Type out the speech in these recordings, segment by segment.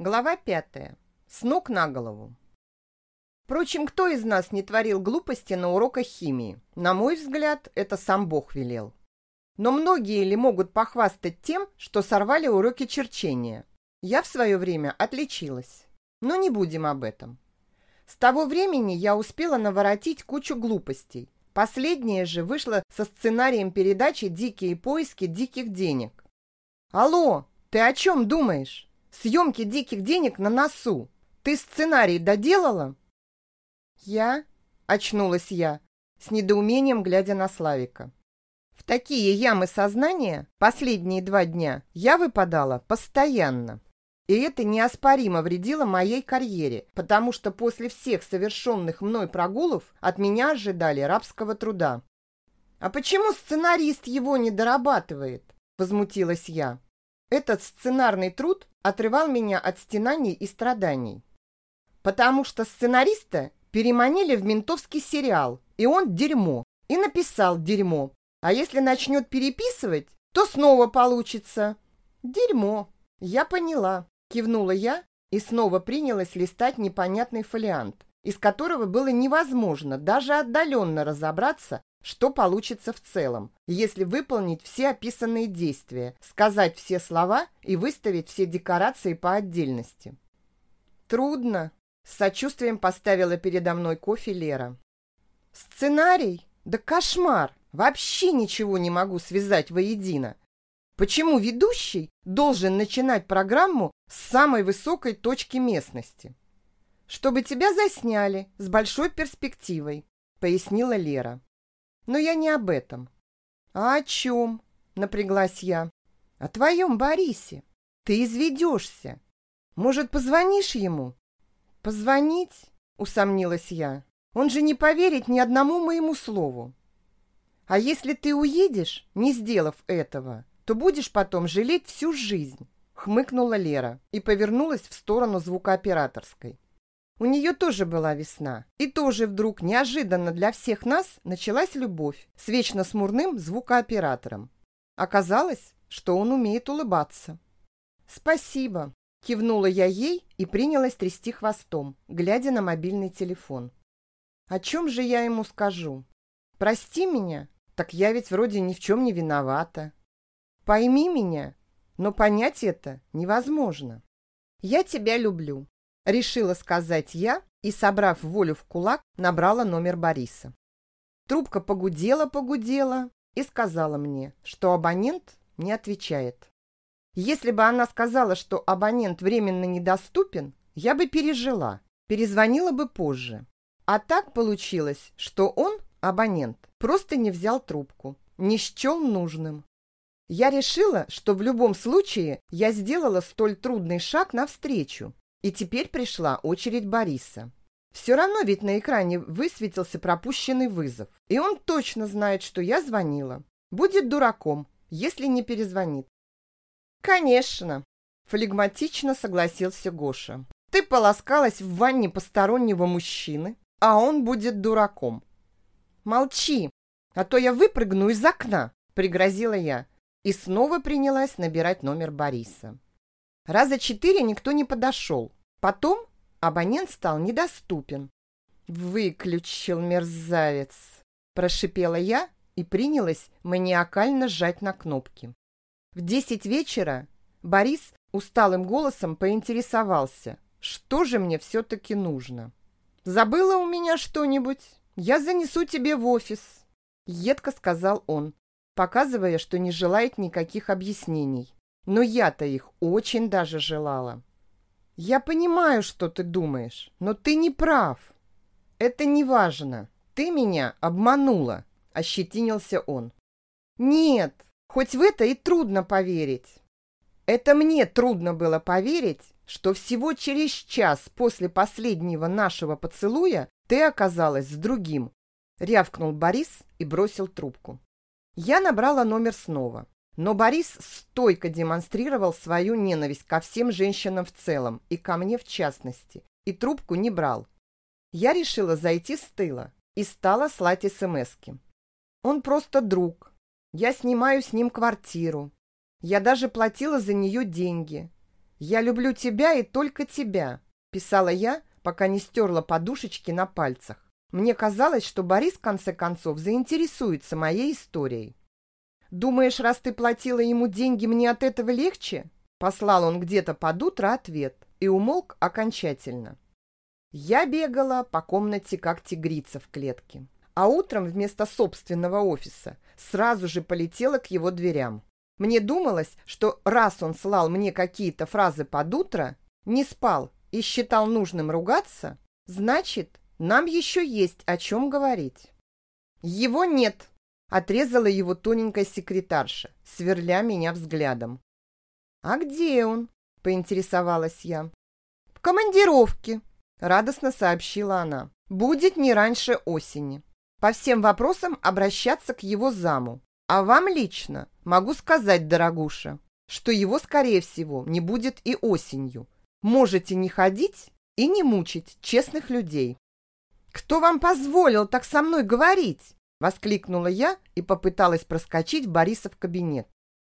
Глава пятая. С ног на голову. Впрочем, кто из нас не творил глупости на уроках химии? На мой взгляд, это сам Бог велел. Но многие ли могут похвастать тем, что сорвали уроки черчения? Я в свое время отличилась. Но не будем об этом. С того времени я успела наворотить кучу глупостей. Последнее же вышло со сценарием передачи «Дикие поиски диких денег». «Алло, ты о чем думаешь? Съемки диких денег на носу. Ты сценарий доделала?» «Я?» – очнулась я, с недоумением глядя на Славика. В такие ямы сознания последние два дня я выпадала постоянно. И это неоспоримо вредило моей карьере, потому что после всех совершенных мной прогулов от меня ожидали рабского труда. «А почему сценарист его не дорабатывает?» – возмутилась я. Этот сценарный труд отрывал меня от стенаний и страданий. Потому что сценариста Переманили в ментовский сериал, и он дерьмо. И написал дерьмо. А если начнет переписывать, то снова получится. Дерьмо. Я поняла. Кивнула я и снова принялась листать непонятный фолиант, из которого было невозможно даже отдаленно разобраться, что получится в целом, если выполнить все описанные действия, сказать все слова и выставить все декорации по отдельности. Трудно, с сочувствием поставила передо мной кофе Лера. «Сценарий? Да кошмар! Вообще ничего не могу связать воедино. Почему ведущий должен начинать программу с самой высокой точки местности? Чтобы тебя засняли с большой перспективой, пояснила Лера. Но я не об этом. А о чем? Напряглась я. О твоем Борисе. Ты изведешься. Может, позвонишь ему? «Позвонить?» – усомнилась я. «Он же не поверит ни одному моему слову. А если ты уедешь, не сделав этого, то будешь потом жалеть всю жизнь», – хмыкнула Лера и повернулась в сторону звукооператорской. У нее тоже была весна, и тоже вдруг неожиданно для всех нас началась любовь с вечно смурным звукооператором. Оказалось, что он умеет улыбаться. «Спасибо», Кивнула я ей и принялась трясти хвостом, глядя на мобильный телефон. О чем же я ему скажу? Прости меня? Так я ведь вроде ни в чем не виновата. Пойми меня, но понять это невозможно. Я тебя люблю, решила сказать я и, собрав волю в кулак, набрала номер Бориса. Трубка погудела-погудела и сказала мне, что абонент не отвечает. Если бы она сказала, что абонент временно недоступен, я бы пережила, перезвонила бы позже. А так получилось, что он, абонент, просто не взял трубку, не счел нужным. Я решила, что в любом случае я сделала столь трудный шаг навстречу, и теперь пришла очередь Бориса. Все равно ведь на экране высветился пропущенный вызов, и он точно знает, что я звонила. Будет дураком, если не перезвонит. «Конечно!» – флегматично согласился Гоша. «Ты полоскалась в ванне постороннего мужчины, а он будет дураком». «Молчи, а то я выпрыгну из окна!» – пригрозила я и снова принялась набирать номер Бориса. Раза четыре никто не подошел. Потом абонент стал недоступен. «Выключил мерзавец!» – прошипела я и принялась маниакально сжать на кнопки. В десять вечера Борис усталым голосом поинтересовался, что же мне все-таки нужно. «Забыла у меня что-нибудь? Я занесу тебе в офис», — едко сказал он, показывая, что не желает никаких объяснений. Но я-то их очень даже желала. «Я понимаю, что ты думаешь, но ты не прав. Это не важно. Ты меня обманула», — ощетинился он. «Нет, Хоть в это и трудно поверить. Это мне трудно было поверить, что всего через час после последнего нашего поцелуя ты оказалась с другим. Рявкнул Борис и бросил трубку. Я набрала номер снова. Но Борис стойко демонстрировал свою ненависть ко всем женщинам в целом и ко мне в частности, и трубку не брал. Я решила зайти с тыла и стала слать смски. Он просто друг, я снимаю с ним квартиру. Я даже платила за нее деньги. «Я люблю тебя и только тебя», – писала я, пока не стерла подушечки на пальцах. Мне казалось, что Борис в конце концов заинтересуется моей историей. «Думаешь, раз ты платила ему деньги, мне от этого легче?» Послал он где-то под утро ответ и умолк окончательно. Я бегала по комнате, как тигрица в клетке. А утром вместо собственного офиса сразу же полетела к его дверям. Мне думалось, что раз он слал мне какие-то фразы под утро, не спал и считал нужным ругаться, значит, нам еще есть о чем говорить. Его нет, отрезала его тоненькая секретарша, сверля меня взглядом. А где он? поинтересовалась я. В командировке, радостно сообщила она. Будет не раньше осени. По всем вопросам обращаться к его заму. А вам лично могу сказать, дорогуша, что его, скорее всего, не будет и осенью. Можете не ходить и не мучить честных людей. «Кто вам позволил так со мной говорить?» Воскликнула я и попыталась проскочить в Борисов кабинет.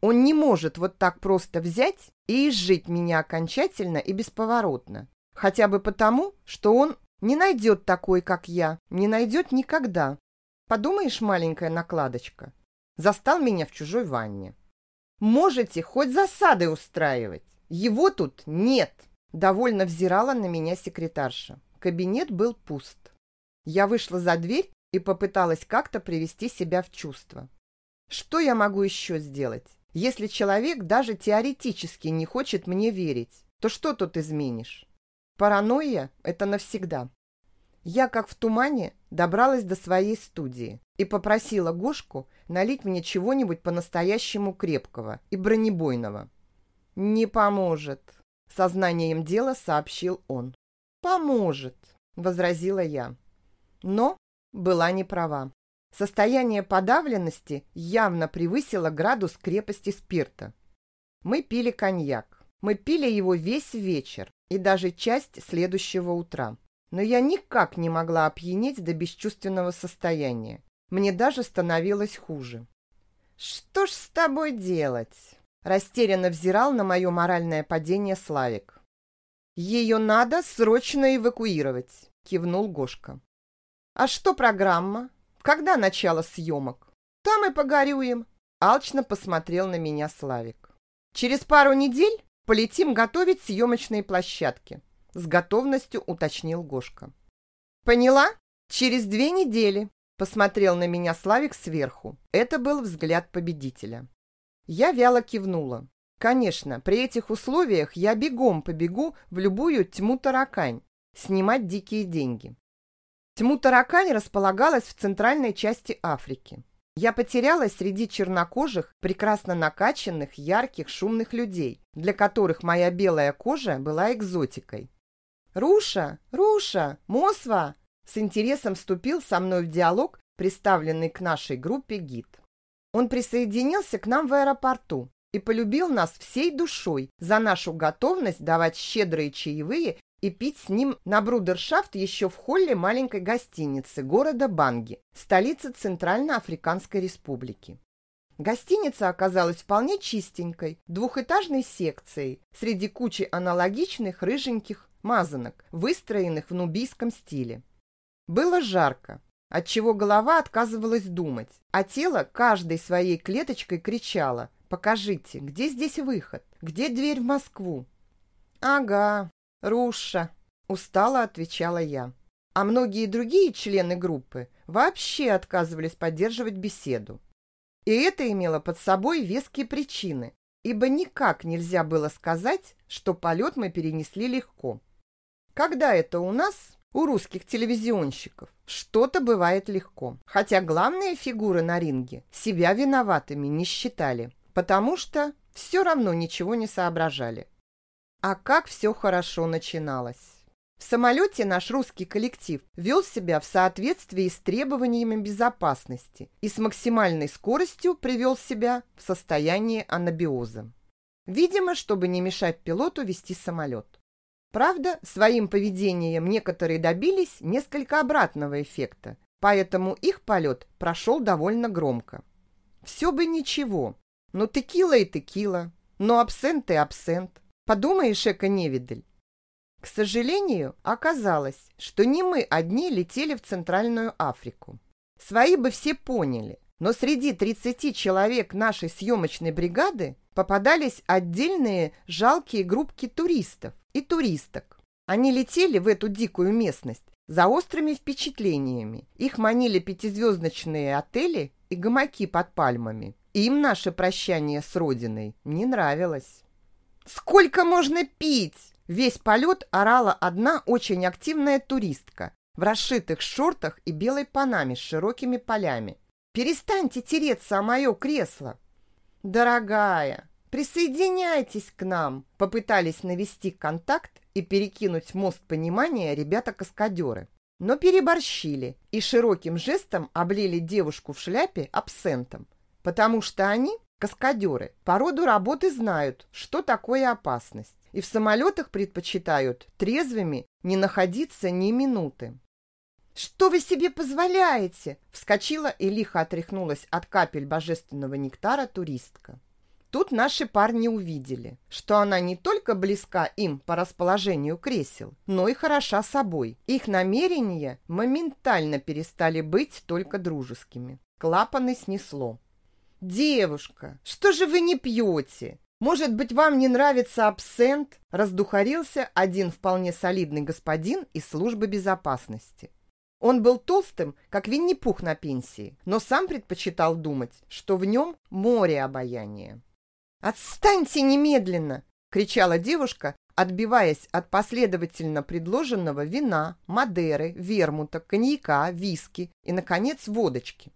Он не может вот так просто взять и изжить меня окончательно и бесповоротно. Хотя бы потому, что он не найдет такой, как я, не найдет никогда. Подумаешь, маленькая накладочка. Застал меня в чужой ванне. Можете хоть засады устраивать. Его тут нет. Довольно взирала на меня секретарша. Кабинет был пуст. Я вышла за дверь и попыталась как-то привести себя в чувство. Что я могу еще сделать? Если человек даже теоретически не хочет мне верить, то что тут изменишь? Паранойя – это навсегда. Я, как в тумане, добралась до своей студии и попросила Гошку налить мне чего-нибудь по-настоящему крепкого и бронебойного. «Не поможет», — сознанием дела сообщил он. «Поможет», — возразила я но была не права. Состояние подавленности явно превысило градус крепости спирта. Мы пили коньяк. Мы пили его весь вечер и даже часть следующего утра. Но я никак не могла опьянеть до бесчувственного состояния. Мне даже становилось хуже. «Что ж с тобой делать?» Растерянно взирал на мое моральное падение Славик. «Ее надо срочно эвакуировать», — кивнул Гошка. «А что программа? Когда начало съемок?» «Там и погорюем», — алчно посмотрел на меня Славик. «Через пару недель полетим готовить съемочные площадки», — с готовностью уточнил Гошка. «Поняла? Через две недели», — посмотрел на меня Славик сверху. Это был взгляд победителя. Я вяло кивнула. Конечно, при этих условиях я бегом побегу в любую тьму таракань, снимать дикие деньги. Тьму-таракань располагалась в центральной части Африки. Я потерялась среди чернокожих, прекрасно накачанных, ярких, шумных людей, для которых моя белая кожа была экзотикой. «Руша! Руша! Мосва!» С интересом вступил со мной в диалог представленный к нашей группе гид. Он присоединился к нам в аэропорту и полюбил нас всей душой за нашу готовность давать щедрые чаевые и пить с ним на брудершафт еще в холле маленькой гостиницы города Банги, столицы Центральноафриканской республики. Гостиница оказалась вполне чистенькой, двухэтажной секцией, среди кучи аналогичных рыженьких мазанок, выстроенных в нубийском стиле. Было жарко, отчего голова отказывалась думать, а тело каждой своей клеточкой кричало «Покажите, где здесь выход? Где дверь в Москву?» «Ага, «Руша», – устало отвечала я. А многие другие члены группы вообще отказывались поддерживать беседу. И это имело под собой веские причины, ибо никак нельзя было сказать, что полет мы перенесли легко. Когда это у нас, у русских телевизионщиков, что-то бывает легко, хотя главные фигуры на ринге себя виноватыми не считали, потому что все равно ничего не соображали. А как все хорошо начиналось. В самолете наш русский коллектив вел себя в соответствии с требованиями безопасности и с максимальной скоростью привел себя в состояние анабиоза. Видимо, чтобы не мешать пилоту вести самолет. Правда, своим поведением некоторые добились несколько обратного эффекта, поэтому их полет прошел довольно громко. Все бы ничего, но текила и текила, но абсент и абсент. Подумаешь, эко-невидаль. К сожалению, оказалось, что не мы одни летели в Центральную Африку. Свои бы все поняли, но среди 30 человек нашей съемочной бригады попадались отдельные жалкие группки туристов и туристок. Они летели в эту дикую местность за острыми впечатлениями. Их манили пятизвездочные отели и гамаки под пальмами. Им наше прощание с родиной не нравилось. «Сколько можно пить?» Весь полет орала одна очень активная туристка в расшитых шортах и белой панаме с широкими полями. «Перестаньте тереться о мое кресло!» «Дорогая, присоединяйтесь к нам!» Попытались навести контакт и перекинуть мост понимания ребята-каскадеры. Но переборщили и широким жестом облили девушку в шляпе абсентом, потому что они, каскадеры, по роду работы знают, что такое опасность и в самолетах предпочитают трезвыми не находиться ни минуты. «Что вы себе позволяете?» Вскочила и лихо отряхнулась от капель божественного нектара туристка. Тут наши парни увидели, что она не только близка им по расположению кресел, но и хороша собой. Их намерения моментально перестали быть только дружескими. Клапаны снесло. «Девушка, что же вы не пьете? «Может быть, вам не нравится абсент?» раздухарился один вполне солидный господин из службы безопасности. Он был толстым, как Винни-Пух на пенсии, но сам предпочитал думать, что в нем море обаяния. «Отстаньте немедленно!» — кричала девушка, отбиваясь от последовательно предложенного вина, мадеры, вермута, коньяка, виски и, наконец, водочки.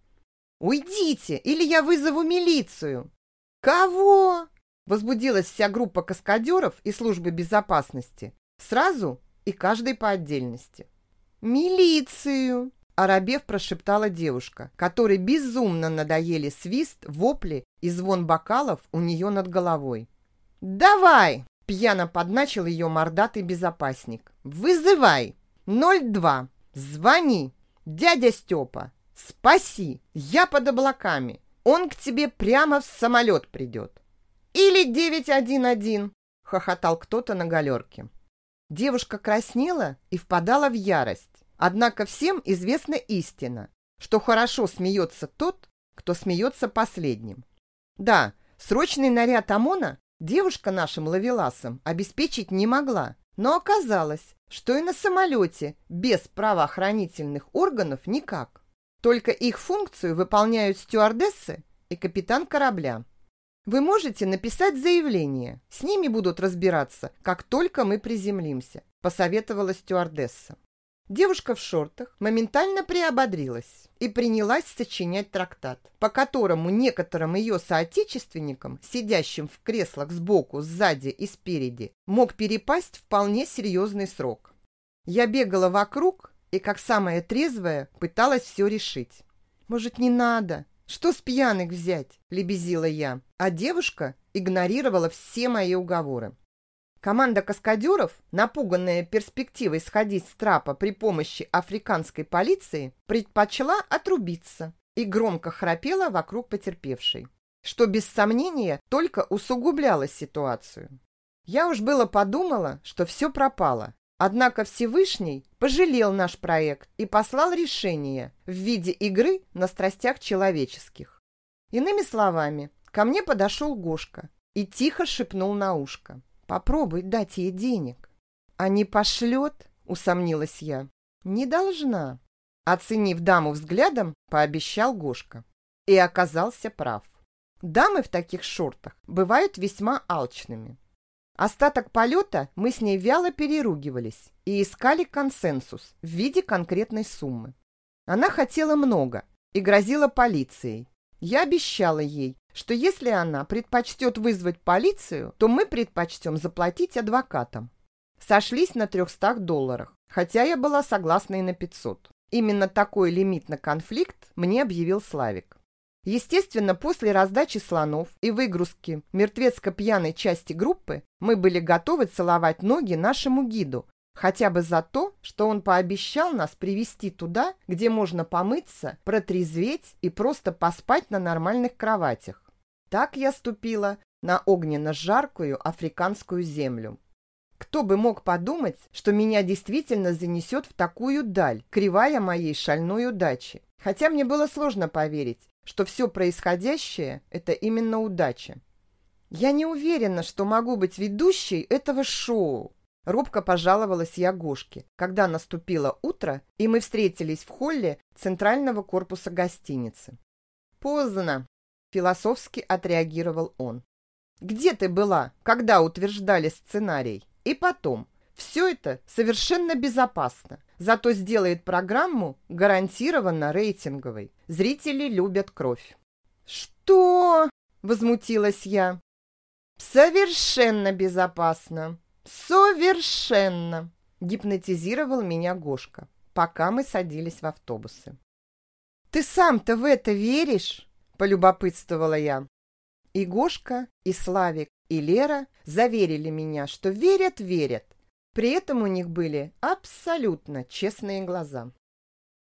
«Уйдите, или я вызову милицию!» «Кого?» Возбудилась вся группа каскадеров и службы безопасности. Сразу и каждый по отдельности. «Милицию!» – оробев прошептала девушка, которой безумно надоели свист, вопли и звон бокалов у нее над головой. «Давай!» – пьяно подначил ее мордатый безопасник. «Вызывай! 02! Звони! Дядя Степа! Спаси! Я под облаками! Он к тебе прямо в самолет придет!» «Или 911!» — хохотал кто-то на галерке. Девушка краснела и впадала в ярость. Однако всем известна истина, что хорошо смеется тот, кто смеется последним. Да, срочный наряд ОМОНа девушка нашим лавеласам обеспечить не могла, но оказалось, что и на самолете без правоохранительных органов никак. Только их функцию выполняют стюардессы и капитан корабля. Вы можете написать заявление. С ними будут разбираться, как только мы приземлимся», – посоветовала стюардесса. Девушка в шортах моментально приободрилась и принялась сочинять трактат, по которому некоторым ее соотечественникам, сидящим в креслах сбоку, сзади и спереди, мог перепасть вполне серьезный срок. Я бегала вокруг и, как самая трезвая, пыталась все решить. «Может, не надо?» «Что с пьяных взять?» – лебезила я, а девушка игнорировала все мои уговоры. Команда каскадеров, напуганная перспективой сходить с трапа при помощи африканской полиции, предпочла отрубиться и громко храпела вокруг потерпевшей, что без сомнения только усугубляло ситуацию. Я уж было подумала, что все пропало, Однако Всевышний пожалел наш проект и послал решение в виде игры на страстях человеческих. Иными словами, ко мне подошел Гошка и тихо шепнул на ушко. «Попробуй дать ей денег». «А не пошлет?» – усомнилась я. «Не должна». Оценив даму взглядом, пообещал Гошка. И оказался прав. Дамы в таких шортах бывают весьма алчными. Остаток полета мы с ней вяло переругивались и искали консенсус в виде конкретной суммы. Она хотела много и грозила полицией. Я обещала ей, что если она предпочтет вызвать полицию, то мы предпочтем заплатить адвокатам. Сошлись на 300 долларах, хотя я была согласна и на 500. Именно такой лимит на конфликт мне объявил Славик. Естественно, после раздачи слонов и выгрузки мертвецко-пьяной части группы мы были готовы целовать ноги нашему гиду, хотя бы за то, что он пообещал нас привести туда, где можно помыться, протрезветь и просто поспать на нормальных кроватях. Так я ступила на огненно-жаркую африканскую землю. Кто бы мог подумать, что меня действительно занесет в такую даль, кривая моей шальной удачи. Хотя мне было сложно поверить, что все происходящее – это именно удача. Я не уверена, что могу быть ведущей этого шоу. Робко пожаловалась я Гошке, когда наступило утро, и мы встретились в холле центрального корпуса гостиницы. «Поздно», – философски отреагировал он. «Где ты была, когда утверждали сценарий?» И потом, все это совершенно безопасно, зато сделает программу гарантированно рейтинговой. Зрители любят кровь. «Что?» – возмутилась я. «Совершенно безопасно. Совершенно!» – гипнотизировал меня Гошка, пока мы садились в автобусы. «Ты сам-то в это веришь?» – полюбопытствовала я. И Гошка, и Славик, и Лера заверили меня, что верят-верят. При этом у них были абсолютно честные глаза.